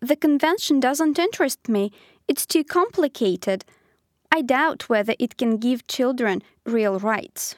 The convention doesn't interest me. It's too complicated. I doubt whether it can give children real rights.